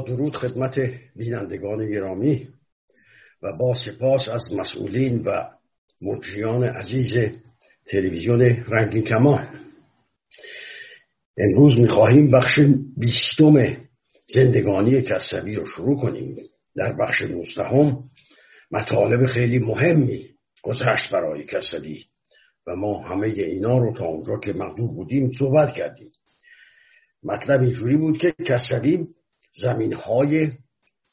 درود خدمت بینندگان گرامی و با سپاس از مسئولین و مجریان عزیز تلویزیون رنگین کمان. امروز می‌خواهیم بخش بیستم زندگانی کسبی رو شروع کنیم. در بخش نوزدهم مطالب خیلی مهمی گذشت برای کسبی و ما همه اینا رو تا اونجا که مقدور بودیم صحبت کردیم. مطلب اینجوری بود که کسبی زمین های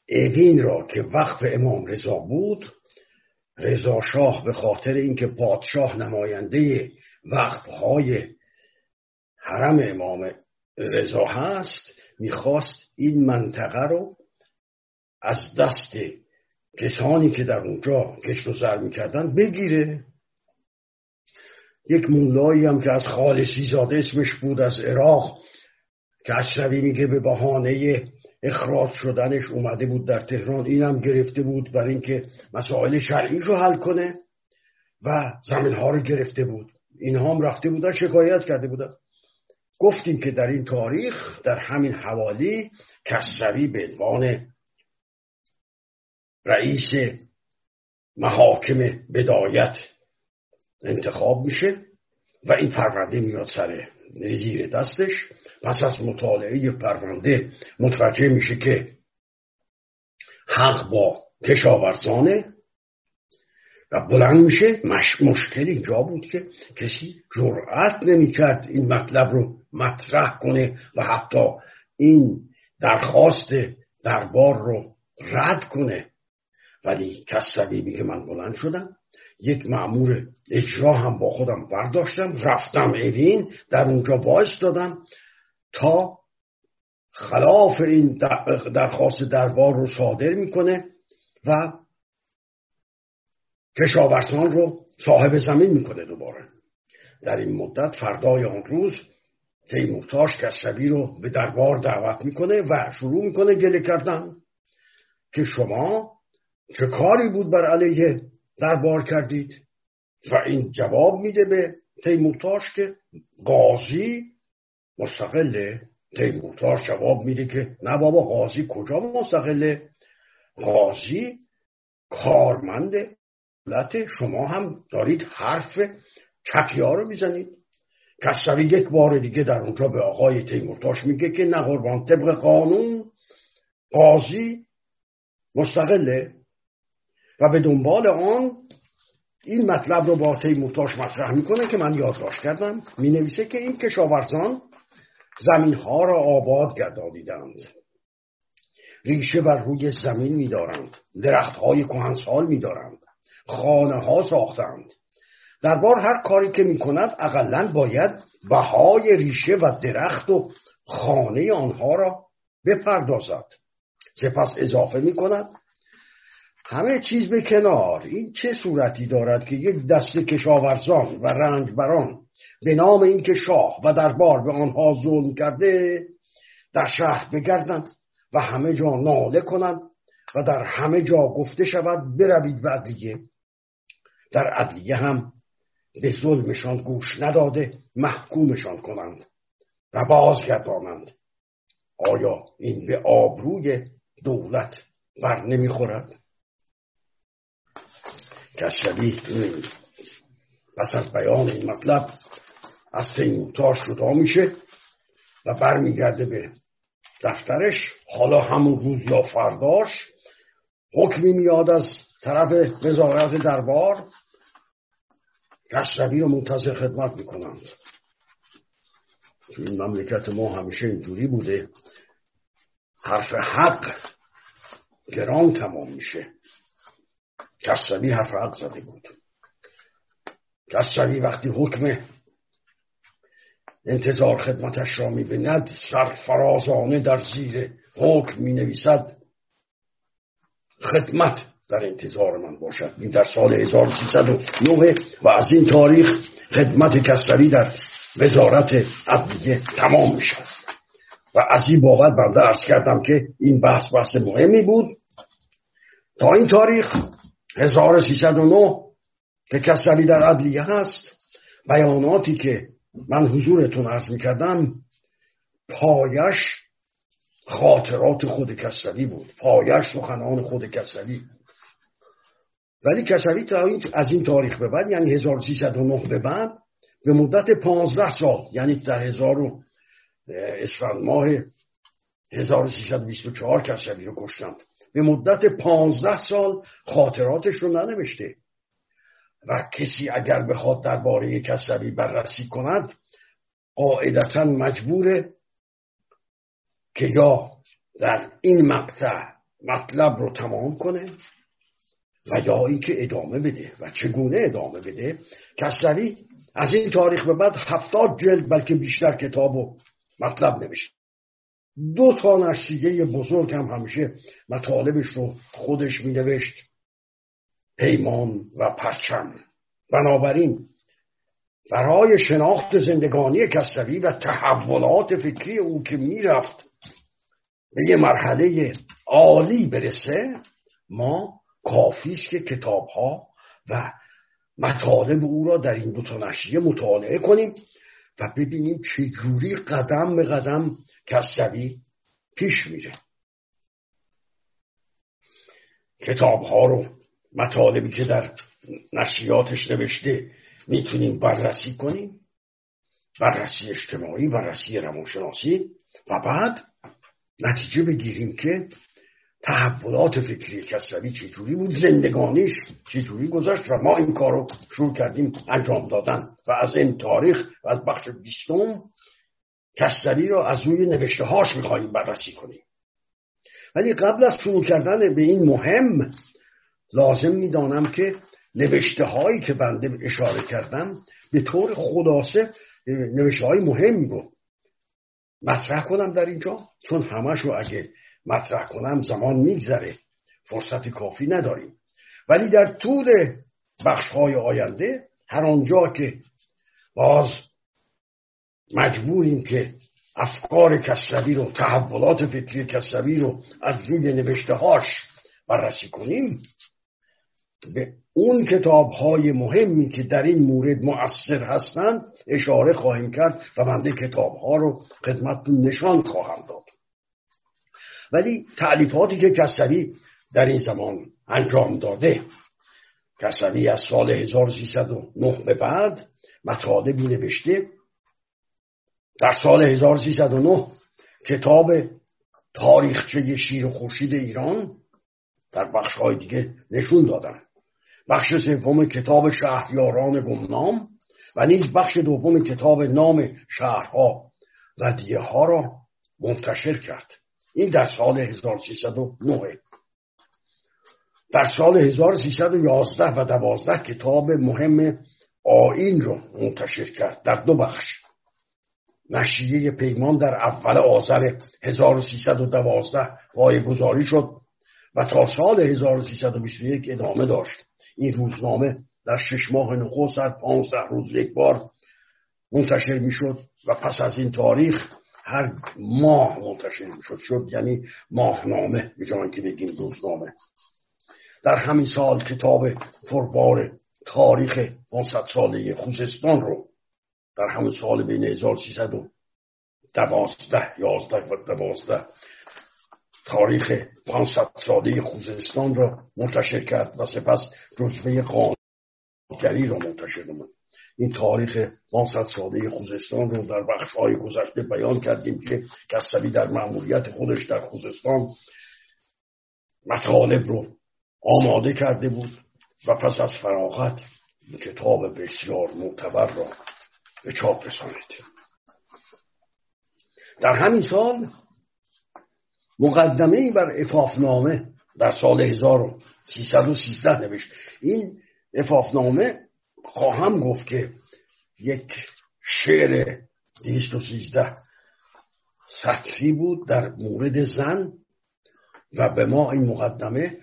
اوین را که وقف امام رضا بود رضا شاه به خاطر اینکه پادشاه نماینده وقف های حرم امام رضا هست می‌خواست این منطقه رو از دست کسانی که در اونجا کشت و زر می‌کردن بگیره. یک مولایی هم که از خالصی زاده اسمش بود از عراق که اشرفی میگه به بهانه اخراج شدنش اومده بود در تهران اینم گرفته بود برای اینکه مسائل شرعی رو حل کنه و زمین ها رو گرفته بود. اینها هم رفته بودن شکایت کرده بودن. گفتیم که در این تاریخ در همین حوالی کسروی به عنوان رئیس محاکم بدایت انتخاب میشه و این پرونده میاد سر زیر دستش. پس از مطالعه پرونده متوجه میشه که حق با کشاورزانه و بلند میشه. مش... مشکل اینجا بود که کسی جرأت نمی‌کرد این مطلب رو مطرح کنه و حتی این درخواست دربار رو رد کنه. ولی کسبی میگه من بلند شدم یک معمور اجرا هم با خودم برداشتم رفتم اوین در اونجا باعث دادم تا خلاف این درخواست دربار رو صادر می‌کنه و کشاورزان رو صاحب زمین می‌کنه دوباره. در این مدت فردای آن روز تیمورتاش کسبی رو به دربار دعوت می‌کنه و شروع می‌کنه گله کردن که شما چه کاری بود بر علیه دربار کردید؟ و این جواب میده به تیمورتاش که قاضی مستقله. تیمورتاش جواب میده که نه بابا قاضی کجا مستقله؟ قاضی کارمند دولت شما هم دارید حرف چپیا رو می‌زنید. کسوی یک بار دیگه در اونجا به آقای تیمورتاش میگه که نه قربان طبق قانون قاضی مستقله. و به دنبال آن این مطلب رو با تیمورتاش مطرح می‌کنه که من یادداشت کردم. می‌نویسه که این کشاورزان زمین ها را آباد گردانیدند. ریشه بر روی زمین میدارند. درخت های کهنسال میدارند. خانه ها ساختند. بار هر کاری که می‌کند اقلا باید بهای ریشه و درخت و خانه آنها را بپردازد. سپس اضافه می‌کند. همه چیز به کنار. این چه صورتی دارد که یک دست کشاورزان و رنجبران به نام اینکه شاه و دربار به آنها ظلم کرده در شهر بگردند و همه جا ناله کنند و در همه جا گفته شود بروید به عدلیه. در عدلیه هم به ظلمشان گوش نداده محکومشان کنند و بازگردانند. آیا این به آبروی دولت بر نمی‌خورد؟ کسبی پس از بیان این مطلب از تیمورتاش جدا میشه و برمیگرده به دفترش. حالا همون روز یا فرداش حکمی میاد از طرف وزارت دربار. کسروی رو منتظر خدمت می‌کنند تو این مملکت ما همیشه اینجوری بوده. حرف حق گران تمام میشه. کسروی حرف حق زده بود. کسروی وقتی حکم انتظار خدمتش را می‌بیند. سرفرازانه در زیر حکم می نویسد خدمت در انتظار من باشد. این در سال 1309 و از این تاریخ خدمت کسروی در وزارت عدلیه تمام می شود و از این بابت بنده ارز کردم که این بحث بحث مهمی بود. تا این تاریخ 1309 که کسروی در عدلیه هست بیاناتی که من حضورتون عرض می‌کردم پایش خاطرات خود کسوی بود. پایش سخنان خود کسوی ولی کسوی تا از این تاریخ به بعد یعنی 1309 به بعد به مدت 15 سال یعنی در هزار اسفند ماه 1324 کسوی رو کشتند به مدت 15 سال خاطراتش رو ننوشته. و کسی اگر بخواد درباره کسوی بررسی کند قاعدتا مجبوره که یا در این مقطع مطلب رو تمام کنه و یا اینکه ادامه بده. و چگونه ادامه بده؟ کسروی از این تاریخ به بعد هفتاد جلد بلکه بیشتر کتاب و مطلب نوشت دو تا نشریه بزرگ هم همیشه مطالبش رو خودش می نوشت پیمان و پرچم. بنابراین برای شناخت زندگانی کسروی و تحولات فکری او که می‌رفت به یه مرحله عالی برسه ما کافی است که کتاب ها و مطالب او را در این دو تا نشریه مطالعه کنیم و ببینیم چجوری قدم به قدم کسروی پیش میره. کتاب ها رو مطالبی که در نشریاتش نوشته می‌تونیم بررسی کنیم؟ بررسی اجتماعی بررسی روانشناسی و بعد نتیجه بگیریم که تحولات فکری کسروی چجوری بود زندگانیش چجوری گذاشت و ما این کار رو شروع کردیم انجام دادن و از این تاریخ و از بخش بیستم کسروی را از روی نوشته هاش می‌خواهیم بررسی کنیم. ولی قبل از شروع کردن به این مهم لازم می‌دانم که نوشته هایی که بنده اشاره کردم به طور خلاصه نوشته های مهم رو مطرح کنم در اینجا چون همش رو اگه مطرح کنم زمان میگذره فرصت کافی نداریم. ولی در طول بخش های آینده هر آنجا که باز مجبوریم که افکار کسروی رو تحولات فکری کسروی رو از روی نوشته هاش بررسی کنیم به اون کتاب های مهمی که در این مورد مؤثر هستند اشاره خواهیم کرد و بنده کتاب ها رو خدمتتون نشان خواهم داد. ولی تعلیفاتی که کسری در این زمان انجام داده کسری از سال 1309 به بعد مطالبی نوشته در سال 1309 کتاب تاریخچه شیر خورشید ایران در بخش های دیگه نشون دادن. بخش سوم کتاب شهریاران گمنام و نیز بخش دوم کتاب نام شهرها. و دیگه ها را منتشر کرد. این در سال 1309 در سال 1311 و 12 کتاب مهم آین را منتشر کرد. در دو بخش. نشریه پیمان در اول آذر 1312 گذاری شد و تا سال 1321 ادامه داشت. این روزنامه در شش ماه نخست در پانزده روز یک بار منتشر می‌شد و پس از این تاریخ هر ماه منتشر می‌شد. شد یعنی ماهنامه به جای که بگیم روزنامه. در همین سال کتاب فربار تاریخ 500 ساله خوزستان رو در همین سال بین 1312 11 و 12 تاریخ 500 ساله خوزستان را منتشر کرد و سپس جزوه قانونگری را منتشر نمود. این تاریخ 500 ساله خوزستان رو در بخش های گذشته بیان کردیم که کسبی در معمولیت خودش در خوزستان مطالب رو آماده کرده بود و پس از فراغت کتاب بسیار معتبر را به چاپ رسانید در همین سال مقدمه ای بر افافنامه در سال 1313 نوشت. این افافنامه خواهم گفت که یک شعر 213 سطری بود در مورد زن و به ما این مقدمه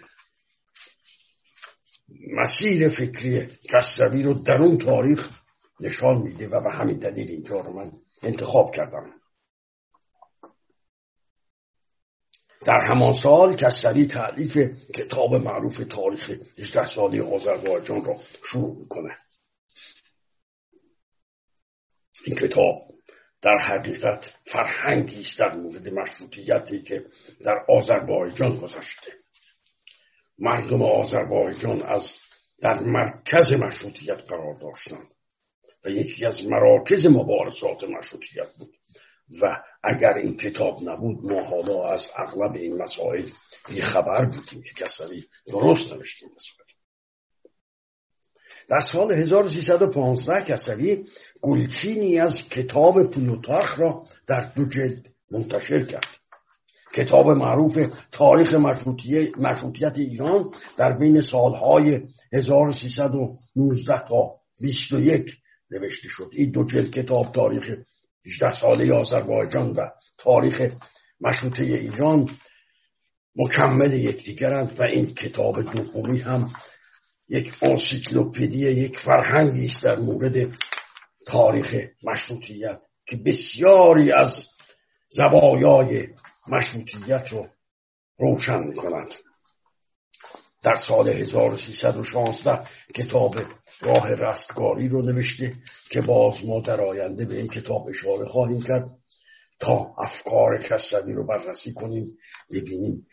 مسیر فکری کسروی رو در اون تاریخ نشان میده و به همین دلیل اینجا رو من انتخاب کردم. در همان سال کسری تعلیف کتاب معروف تاریخ 18 سالی آذربایجان را شروع می‌کنه. این کتاب در حقیقت فرهنگی است در مورد مشروطیتی که در آذربایجان گذاشته مردم آذربایجان از در مرکز مشروطیت قرار داشتند و یکی از مراکز مبارزات مشروطیت بود. و اگر این کتاب نبود ما حالا از اغلب این مسائل بی خبر بودیم که کسری درست نوشتیم مسائل در سال 1315 کسری گلچینی از کتاب پلوتارخ را در دو جلد منتشر کرد. کتاب معروف تاریخ مشروطیت ایران در بین سالهای 1319 تا 21 نوشته شد. این دو جلد کتاب تاریخ 18 ساله آذربایجان و تاریخ مشروطه ایران مکمل یکدیگرند و این کتاب دومی هم یک انسیکلوپدی یک فرهنگی است در مورد تاریخ مشروطیت که بسیاری از زوایای مشروطیت رو روشن می در سال 1316 کتاب راه رستگاری رو نوشته که باز ما در آینده به این کتاب اشاره خواهیم کرد تا افکار کسوی رو بررسی کنیم ببینیم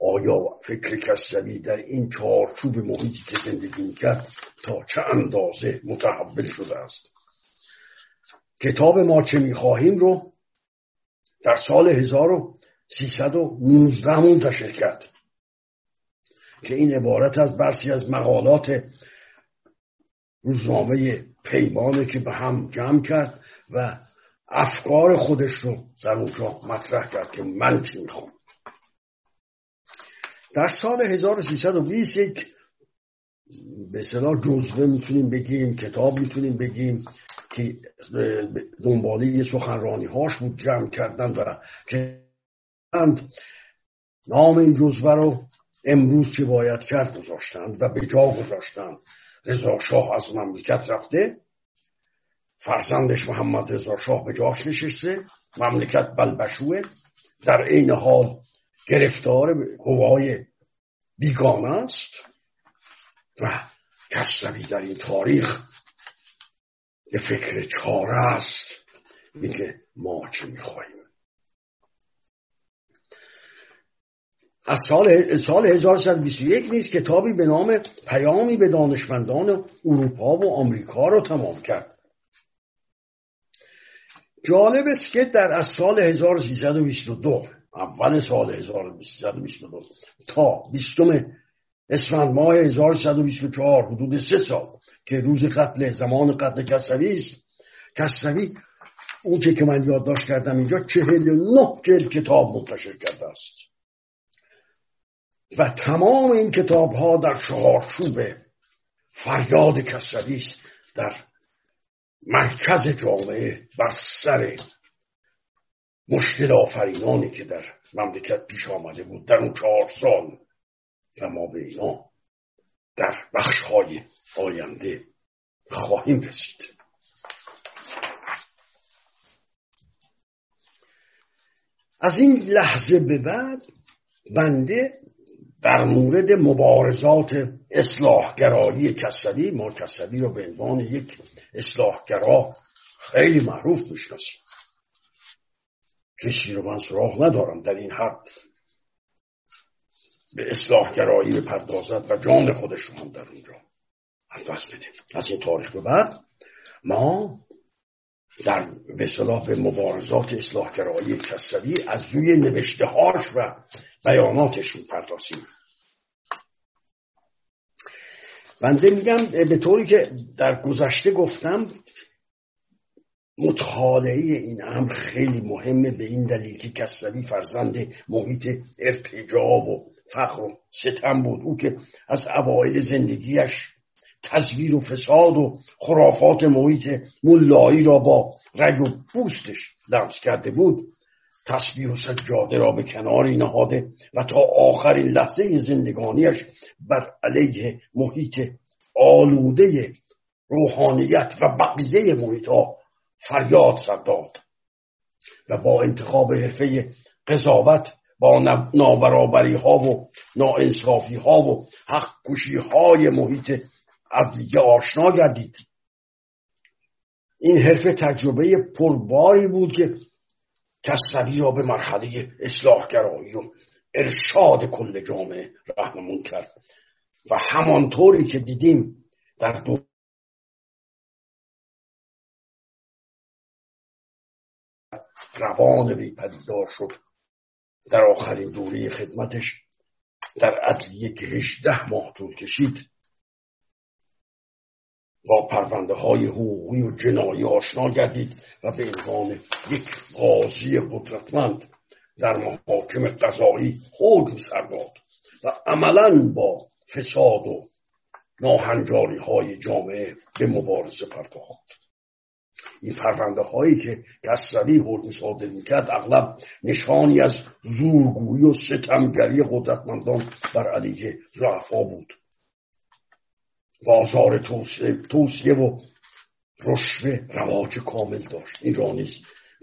آیا فکر کسوی در این چارچوب محیطی که زندگی کرد تا چه اندازه متحول شده است. کتاب ما چه می‌خواهیم رو در سال 1319 منتشر کرد. که این عبارت از برسی از مقالات روزنامه پیمانه که به هم جمع کرد و افکار خودش رو در اونجا مطرح کرد که من چی می‌خوام. در سال 1320 یک به صلاح جزوه می‌تونیم بگیم کتاب می‌تونیم بگیم که دنباله سخنرانی هاش بود جمع کردن و نام این جزوه رو امروز که باید کرد گذاشتند و به جا گذاشتند. رضا شاه از مملکت رفته. فرزندش محمد رضا شاه به جاش نشسته. مملکت بلبشوه. در عین حال گرفتار قوای بیگانه است. و کسوی در این تاریخ به فکر چاره است. میگه ما چه می‌خواهیم. از سال, سال 1121 نیست کتابی به نام پیامی به دانشمندان اروپا و آمریکا رو تمام کرد. جالب است که در از سال 1322 اول سال 1322 تا 20 اسفند ماه 1124 حدود سه سال که روز قتل زمان قتل کسوی است. کسوی اون که من یادداشت کردم اینجا چهل نه جلد کتاب منتشر کرده است. و تمام این کتاب ها در چهارچوب فریاد کسری است در مرکز جامعه بر سر مشکل آفرینانی که در مملکت پیش آمده بود در اون چهار سال و ما به اینا در بخش های آینده خواهیم رسید. از این لحظه به بعد بنده در مورد مبارزات اصلاحگرایی کسوی ما کسوی رو به عنوان یک اصلاحگرا خیلی معروف می‌شناسیم. کسی رو من سراغ ندارم در این حد. به اصلاحگرایی بپردازد و جان خودش رو هم در اونجا. دست بده از این تاریخ به بعد ما در به صلاح مبارزات اصلاحگرایی کسوی از روی نوشته هاش و بیاناتش می‌پردازیم بنده میگم به طوری که در گذشته گفتم مطالعه این امر خیلی مهمه به این دلیل که کسوی فرزند محیط ارتجاب و فخر و ستم بود. او که از اوایل زندگیش تصویر و فساد و خرافات محیط ملایی را با رگ و بوستش لمس کرده بود تصویر و سجاده را به کناری نهاده و تا آخرین لحظه زندگانیش بر علیه محیط آلوده روحانیت و بقیه محیط ها فریاد سرداد و با انتخاب حرفه قضاوت با نابرابری ها و ناانصافی ها و حق کشی های محیط عدلیه آشنا گردید. این حرف تجربه پرباری بود که کسوی را به مرحله اصلاحگرایی و ارشاد کل جامعه رهنمون کرد. و همانطوری که دیدیم در دو روان وی پدیدار شد. در آخرین دوره خدمتش در عدلیه که هجده ماه طول کشید با پرونده های حقوقی و جنایی آشنا گردید و به عنوان یک قاضی قدرتمند در محاکم قضایی حکم سر داد و عملا با فساد و ناهنجاری های جامعه به مبارزه پرداخت. این پرونده هایی که کسروی حکم صادر می‌کرد اغلب نشانی از زورگویی و ستمگری قدرتمندان بر علیه ضعفا بود. بازار توصیه و رشوه رواج کامل داشت. این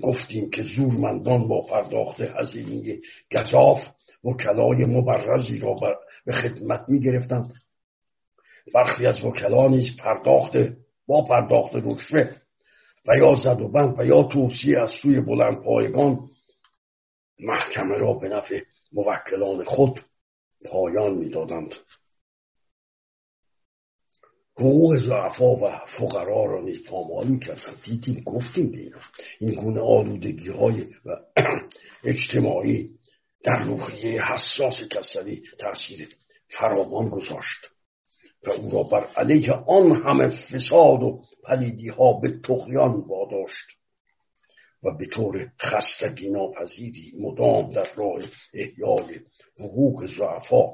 گفتیم که زورمندان با پرداخت هزینه گذاف وکلای مبرزی را به خدمت می گرفتند برخی از وکلا نیز پرداخت با پرداخت رشوه و یا زد و بند و یا توصیه از سوی بلند پایگان محکمه را به نفع موکلان خود پایان می‌دادند. حقوق ضعفا و فقرا را نیز پامال می‌کردند دیدیم گفتیم به این گونه آلودگی های و اجتماعی در روحیه حساس کسری تاثیر فراوان گذاشت و او را بر علیه آن همه فساد و پلیدی ها به تقیان واداشت و به طور خستگی ناپذیری مدام در راه احیای حقوق ضعفا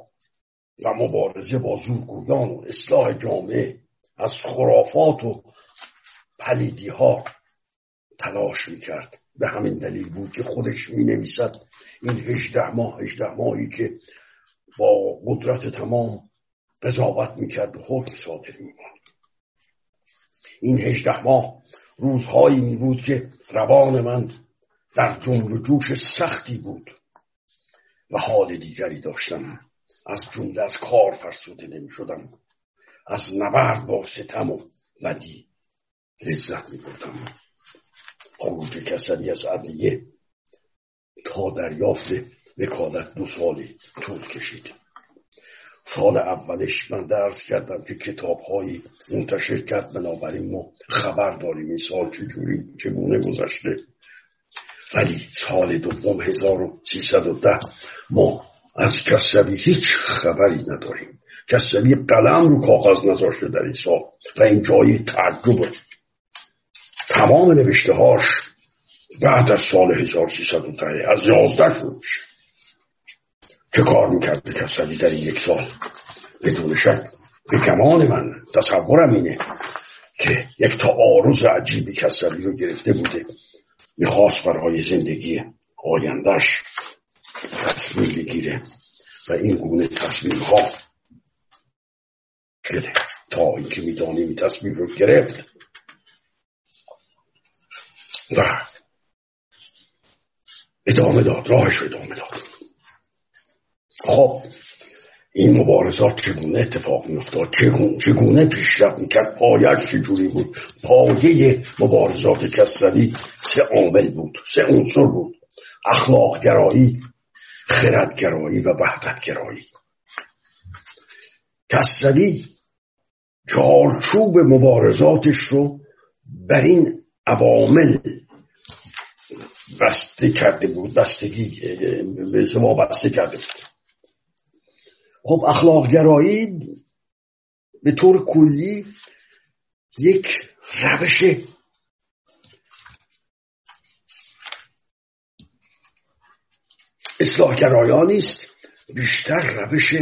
و مبارزه با زورگویان و اصلاح جامعه از خرافات و پلیدی ها تلاش می‌کرد. به همین دلیل بود که خودش می نویسد این هجده ماه هجده ماهی که با قدرت تمام قضاوت می‌کرد و حکم صادر میماند این هجده ماه روزهایی می بود که روان من در جنب جوش سختی بود و حال دیگری داشتم. از جمله از کار فرسوده نمی شدم از نبرد با ستم و بدی لذت می بردم خروج کسری از عدلیه تا دریافت وکالت دو سالی طول کشید. سال اولش من درس کردم که کتاب هایی منتشر کرد بنابراین ما خبر داریم این سال چجوری چگونه گذشته. ولی سال دوم 1310 ما از هیچ خبری نداریم. کسبی قلم رو کاغذ نذاشته در این سال و این جایی تعجب. تمام نوشته هاش بعد از سال 1310 از یازده شروع چه کار می‌کرد کسبی در این یک سال؟ بدون شک به گمان من تصورم اینه که یک آروز عجیبی کسبی رو گرفته بوده. می‌خواست برای زندگی آیندهش تصمیم بگیره و این گونه تصمیم ها شده تا اینکه می‌دانیم تصمیم رو گرفت. و ادامه داد راهش ادامه داد. خب این مبارزات چگونه اتفاق میافتاد؟ چگونه, چگونه پیشرفت می‌کرد؟ پایش چجوری بود؟ پایه مبارزات کسروی سه عامل بود سه عنصر بود. اخلاقگرایی خردگرایی و وحدتگرایی. کسروی چارچوب مبارزاتش رو بر این عوامل بسته کرده بود بستگی به بسته کرده بود. خب اخلاقگرایی به طور کلی یک روش اصلاحگرایانی است بیشتر روش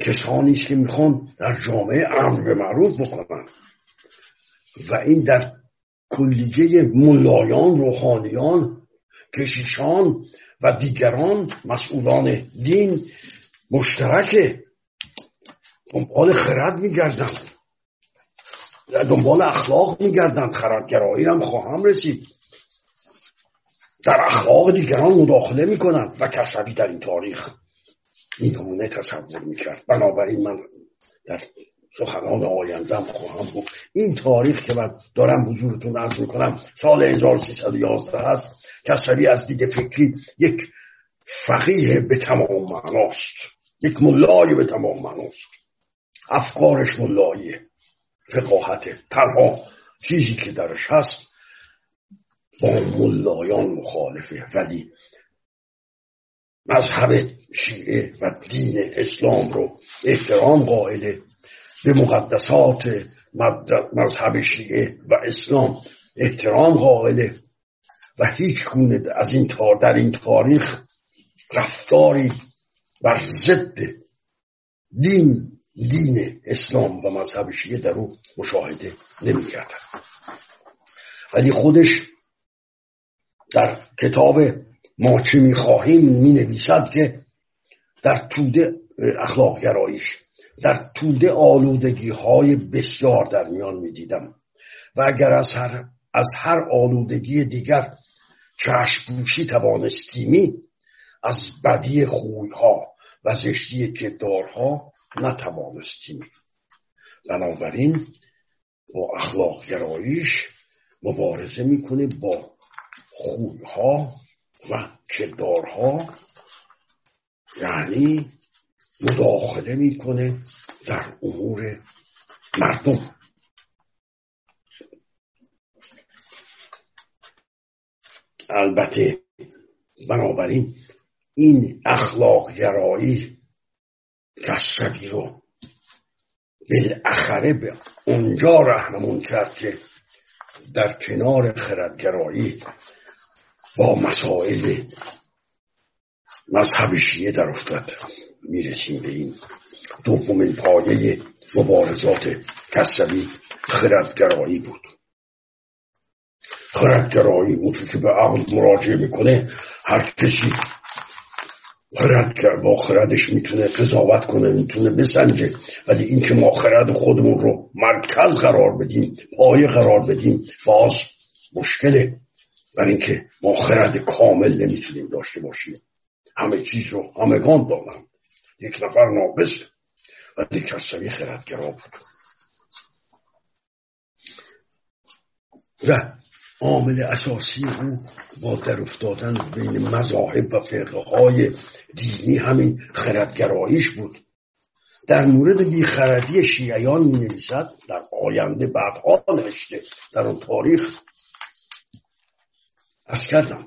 کسانی است که می‌خوان در جامعه امر به معروف بکنن. و این در کلیه ملایان روحانیان کشیشان و دیگران مسئولان دین مشترکه دنبال خرد میگردن. دنبال اخلاق میگردن. خردگرایی هم خواهم رسید. در اخلاق دیگران مداخله می‌کنن و کسبی در این تاریخ این گونه تصور می‌کرد. بنابراین من در سخنان آیندم خواهم بود. این تاریخ که من دارم حضورتون عرض می‌کنم سال 1311 هست کسری از دید فکری یک فقیه به تمام معناست. یک ملای به تمام معناست. افکارش ملاییه فقاهت تنها چیزی که درش هست با ملایان مخالفه ولی مذهب شیعه و دین اسلام رو احترام قائله به مقدسات مذهب شیعه و اسلام احترام قائله و هیچ گونه از این تار در این تاریخ رفتاری بر ضد دین دین اسلام و مذهب شیعه در او مشاهده نمی ولی خودش در کتاب ما چه می‌خواهیم می نویسد که در توده اخلاق گرایش در توده آلودگی های بسیار در میان می دیدم. و اگر از هر, از هر آلودگی دیگر چشم توانستیمی از بدی خویها و زشتی کردارها نتوانستیمی. بنابراین با اخلاق گرایش مبارزه می‌کنه با خویها و کردارها یعنی مداخله می‌کنه در امور مردم. البته بنابراین این اخلاق گرایی کسبی رو بالاخره به اونجا رهنمون کرد که در کنار خردگرایی با مسائل مذهب شیعه در افتاد. می‌رسیم به این دومین پایه مبارزات کسبی خردگرایی بود. خردگرایی اون که به عقل مراجعه می‌کنه هر کسی خرد با خردش می‌تونه قضاوت کنه می‌تونه بسنجه. ولی اینکه ما خرد خودمون رو مرکز قرار بدیم پایه قرار بدیم باز مشکله. برای اینکه ما خرد کامل نمی‌تونیم داشته باشیم. همه چیز رو همگان دارن یک نفر ناقصه ولی کسایی خردگرا بود. و عامل اساسی او با در افتادن بین مذاهب و فرقه های دینی همین خردگراییش بود. در مورد بیخردی شیعیان می نویسد در آینده بعدها نوشته در اون تاریخ از کردم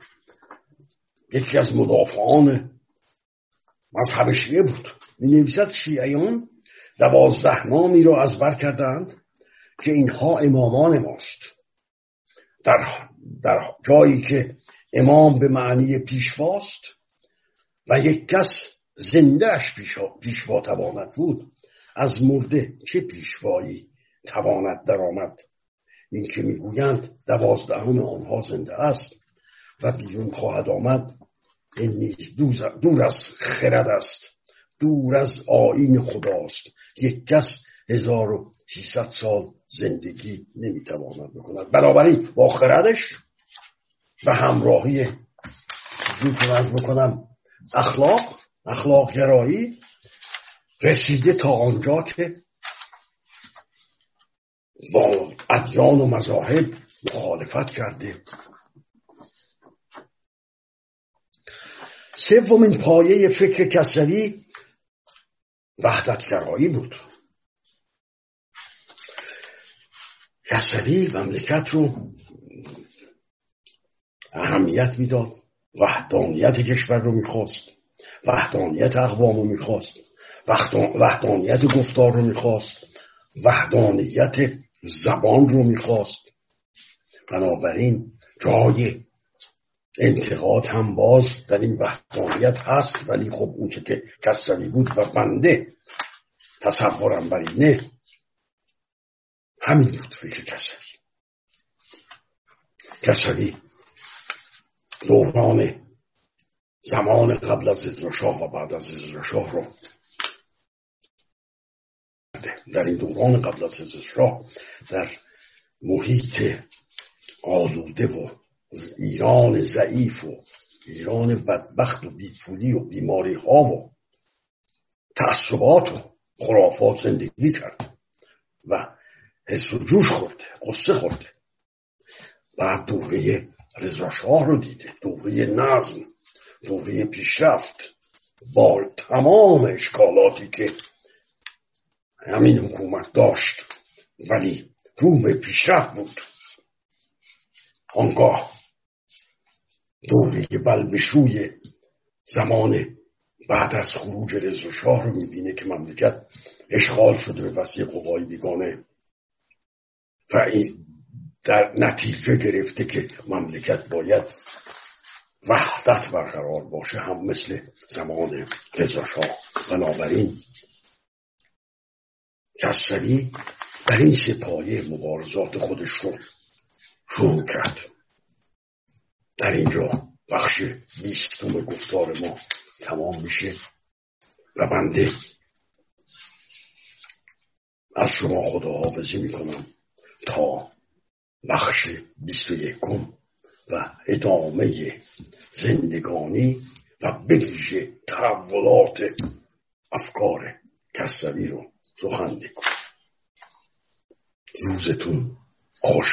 یکی از مدافعان مذهب شیعه بود می نویسد شیعیان دوازده نامی را از بر کردند که اینها امامان ماست در, در جایی که امام به معنی پیشواست و یک کس زندهش پیشوا تواند بود از مرده چه پیشوایی تواند درآمد این که می‌گویند دوازدهم آنها زنده است و بیرون خواهد آمد این نیز دور از خرد است. دور از آین خداست. یک کس هزار و سیصد سال زندگی نمی‌تواند بکند. بنابراین با خردش و همراهی زود بکنم. اخلاق اخلاق گرایی رسیده تا آنجا که با ادیان و مذاهب مخالفت کرده. سومین پایه فکر کسری وحدتگرایی بود. کسری مملکت رو اهمیت می‌داد وحدانیت کشور رو می‌خواست وحدانیت اقوام رو می‌خواست وحدانیت گفتار رو می‌خواست وحدانیت زبان رو می‌خواست. بنابراین جای انتقاد هم باز در این وحدانیت هست ولی خب اون که کسری بود و بنده تصورم بر اینه همین بود فکر کسری کسری دوران زمان قبل از شاه و بعد از شاه رو در این دوران قبل از شاه در محیط آلوده و ایران ضعیف و ایران بدبخت و بیپولی و بیماری ها و تعصبات و خرافات زندگی کرد و حس و جوش خورده قصه خورده بعد دوره رضاشاه رو دیده دوره نظم دوره پیشرفت با تمام اشکالاتی که همین حکومت داشت ولی رو به پیشرفت بود. آنگاه دوره بلبشوی زمان بعد از خروج رضا رو می‌بینه که مملکت اشغال شده به وسیع قوای بیگانه. و این در نتیجه گرفته که مملکت باید وحدت برقرار باشه هم مثل زمان رضا شاه. بنابراین کسری در این سپایه مبارزات خودش رو شروع کرد. در اینجا بخش بیستم گفتار ما تمام میشه و بنده از شما خداحافظی می‌کنم تا بخش بیست و یکم و ادامه زندگانی و بویژه تحولات افکار کسوی رو سخن کنم روزتون خوش.